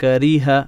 करीह